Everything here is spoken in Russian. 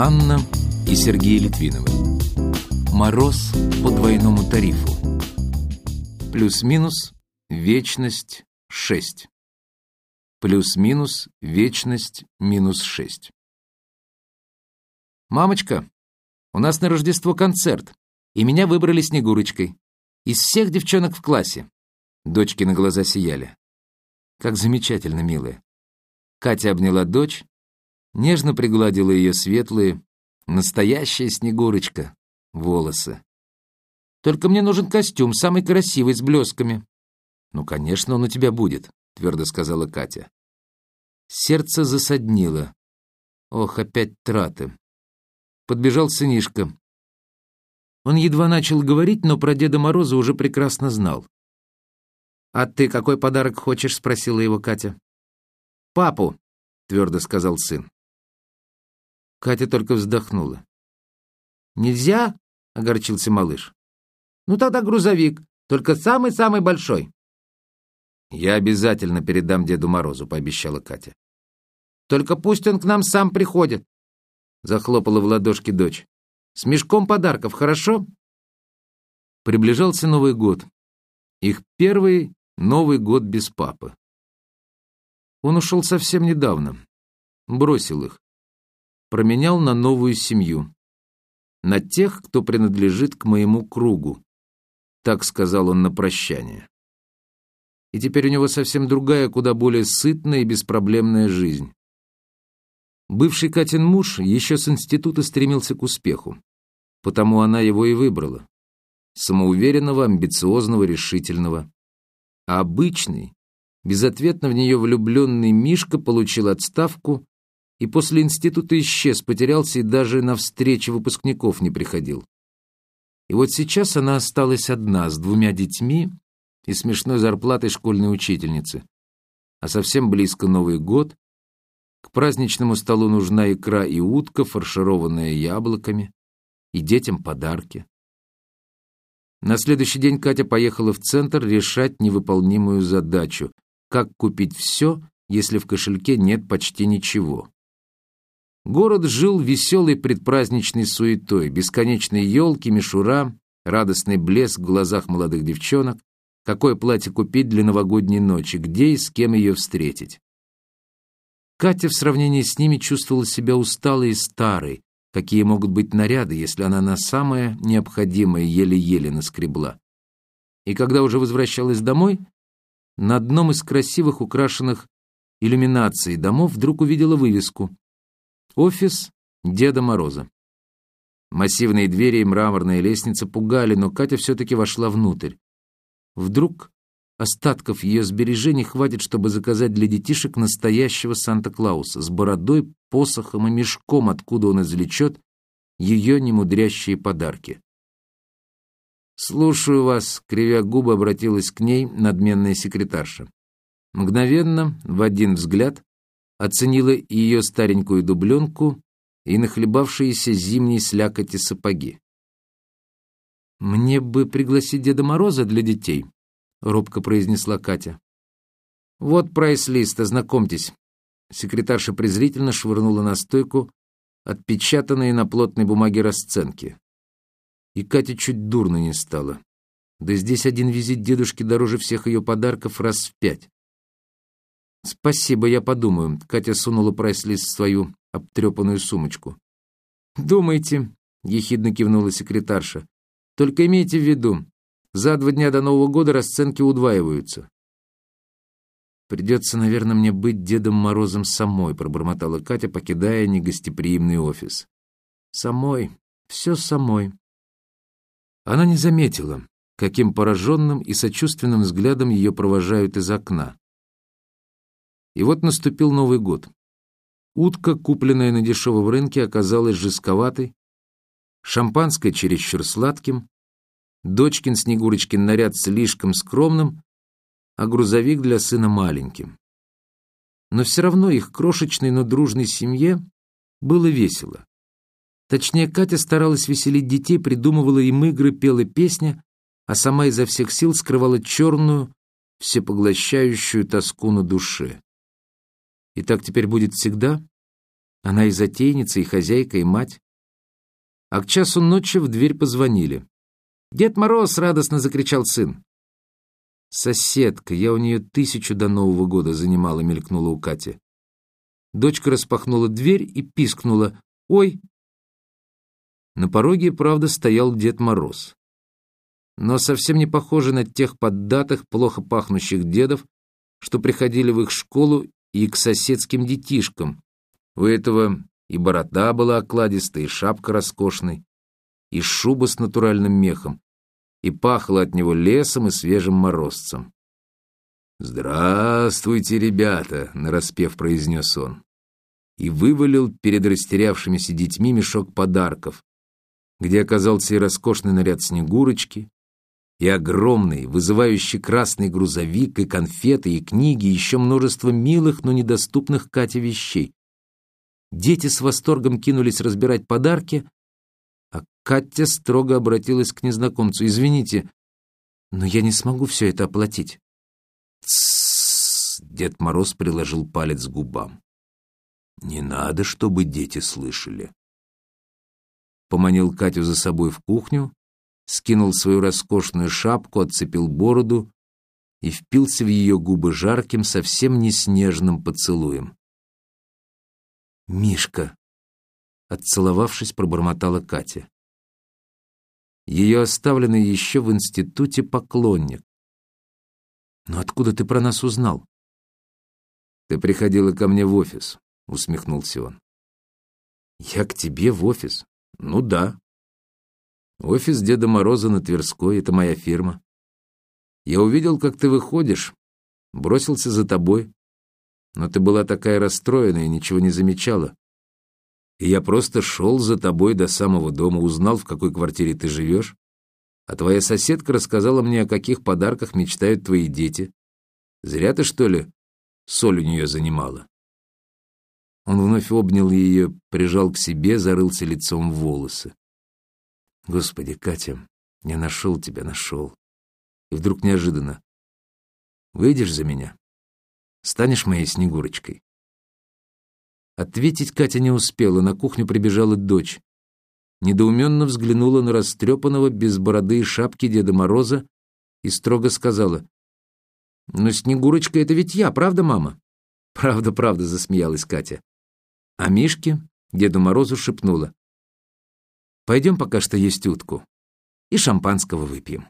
Анна и Сергей Литвиновы. Мороз по двойному тарифу. Плюс-минус вечность 6. Плюс-минус вечность минус 6. «Мамочка, у нас на Рождество концерт, и меня выбрали Снегурочкой. Из всех девчонок в классе». Дочки на глаза сияли. «Как замечательно, милая». Катя обняла дочь, нежно пригладила ее светлые, настоящая Снегурочка, волосы. «Только мне нужен костюм, самый красивый, с блесками». «Ну, конечно, он у тебя будет», — твердо сказала Катя. Сердце засаднило. Ох, опять траты. Подбежал сынишка. Он едва начал говорить, но про Деда Мороза уже прекрасно знал. «А ты какой подарок хочешь?» — спросила его Катя. «Папу», — твердо сказал сын. Катя только вздохнула. «Нельзя?» — огорчился малыш. «Ну тогда грузовик, только самый-самый большой». «Я обязательно передам Деду Морозу», — пообещала Катя. «Только пусть он к нам сам приходит», — захлопала в ладошки дочь. «С мешком подарков, хорошо?» Приближался Новый год. Их первый Новый год без папы. Он ушел совсем недавно. Бросил их. Променял на новую семью. На тех, кто принадлежит к моему кругу. Так сказал он на прощание и теперь у него совсем другая, куда более сытная и беспроблемная жизнь. Бывший Катин муж еще с института стремился к успеху, потому она его и выбрала. Самоуверенного, амбициозного, решительного. А обычный, безответно в нее влюбленный Мишка получил отставку и после института исчез, потерялся и даже на встречи выпускников не приходил. И вот сейчас она осталась одна с двумя детьми и смешной зарплатой школьной учительницы. А совсем близко Новый год. К праздничному столу нужна икра и утка, фаршированная яблоками, и детям подарки. На следующий день Катя поехала в центр решать невыполнимую задачу – как купить все, если в кошельке нет почти ничего. Город жил веселой предпраздничной суетой, бесконечные елки, мишура, радостный блеск в глазах молодых девчонок, какое платье купить для новогодней ночи, где и с кем ее встретить. Катя в сравнении с ними чувствовала себя усталой и старой, какие могут быть наряды, если она на самое необходимое еле-еле наскребла. И когда уже возвращалась домой, на одном из красивых украшенных иллюминацией домов вдруг увидела вывеску «Офис Деда Мороза». Массивные двери и мраморная лестница пугали, но Катя все-таки вошла внутрь. Вдруг остатков ее сбережений хватит, чтобы заказать для детишек настоящего Санта-Клауса с бородой, посохом и мешком, откуда он извлечет ее немудрящие подарки. «Слушаю вас», — кривя губы, обратилась к ней надменная секретарша. Мгновенно, в один взгляд, оценила ее старенькую дубленку и нахлебавшиеся зимние слякоти сапоги. «Мне бы пригласить Деда Мороза для детей», — робко произнесла Катя. «Вот прайс-лист, ознакомьтесь». Секретарша презрительно швырнула на стойку отпечатанные на плотной бумаге расценки. И Катя чуть дурно не стала. Да здесь один визит дедушки дороже всех ее подарков раз в пять. «Спасибо, я подумаю», — Катя сунула прайс-лист в свою обтрепанную сумочку. «Думайте», — ехидно кивнула секретарша. Только имейте в виду, за два дня до Нового года расценки удваиваются. «Придется, наверное, мне быть Дедом Морозом самой», — пробормотала Катя, покидая негостеприимный офис. «Самой, все самой». Она не заметила, каким пораженным и сочувственным взглядом ее провожают из окна. И вот наступил Новый год. Утка, купленная на дешевом рынке, оказалась жестковатой, шампанское чересчур сладким, дочкин Снегурочкин наряд слишком скромным, а грузовик для сына маленьким. Но все равно их крошечной, но дружной семье было весело. Точнее, Катя старалась веселить детей, придумывала им игры, пела песни, а сама изо всех сил скрывала черную, всепоглощающую тоску на душе. И так теперь будет всегда? Она и затейница, и хозяйка, и мать. А к часу ночи в дверь позвонили. «Дед Мороз!» — радостно закричал сын. «Соседка, я у нее тысячу до Нового года занимала», — мелькнула у Кати. Дочка распахнула дверь и пискнула. «Ой!» На пороге, правда, стоял Дед Мороз. Но совсем не похожий на тех поддатых, плохо пахнущих дедов, что приходили в их школу и к соседским детишкам. У этого и борода была окладистая, и шапка роскошной, и шуба с натуральным мехом, и пахло от него лесом и свежим морозцем. «Здравствуйте, ребята!» — нараспев произнес он. И вывалил перед растерявшимися детьми мешок подарков, где оказался и роскошный наряд Снегурочки, и огромный, вызывающий красный грузовик, и конфеты, и книги, и еще множество милых, но недоступных Кате вещей. Дети с восторгом кинулись разбирать подарки, а Катя строго обратилась к незнакомцу. «Извините, но я не смогу все это оплатить». «Тссс!» — Дед Мороз приложил палец к губам. «Не надо, чтобы дети слышали». Поманил Катю за собой в кухню, скинул свою роскошную шапку, отцепил бороду и впился в ее губы жарким, совсем не снежным поцелуем. «Мишка!» — отцеловавшись, пробормотала Катя. Ее оставленный еще в институте поклонник. «Но откуда ты про нас узнал?» «Ты приходила ко мне в офис», — усмехнулся он. «Я к тебе в офис?» «Ну да. Офис Деда Мороза на Тверской — это моя фирма. Я увидел, как ты выходишь, бросился за тобой, но ты была такая расстроенная и ничего не замечала. И я просто шел за тобой до самого дома, узнал, в какой квартире ты живешь, а твоя соседка рассказала мне, о каких подарках мечтают твои дети. Зря ты, что ли, соль у нее занимала?» Он вновь обнял ее, прижал к себе, зарылся лицом в волосы. «Господи, Катя, я нашел тебя, нашел. И вдруг неожиданно. Выйдешь за меня? Станешь моей Снегурочкой?» Ответить Катя не успела, на кухню прибежала дочь. Недоуменно взглянула на растрепанного, без бороды и шапки Деда Мороза и строго сказала. «Но Снегурочка — это ведь я, правда, мама?» «Правда, правда», — засмеялась Катя. А Мишке Деду Морозу шепнула. «Пойдем пока что есть утку и шампанского выпьем».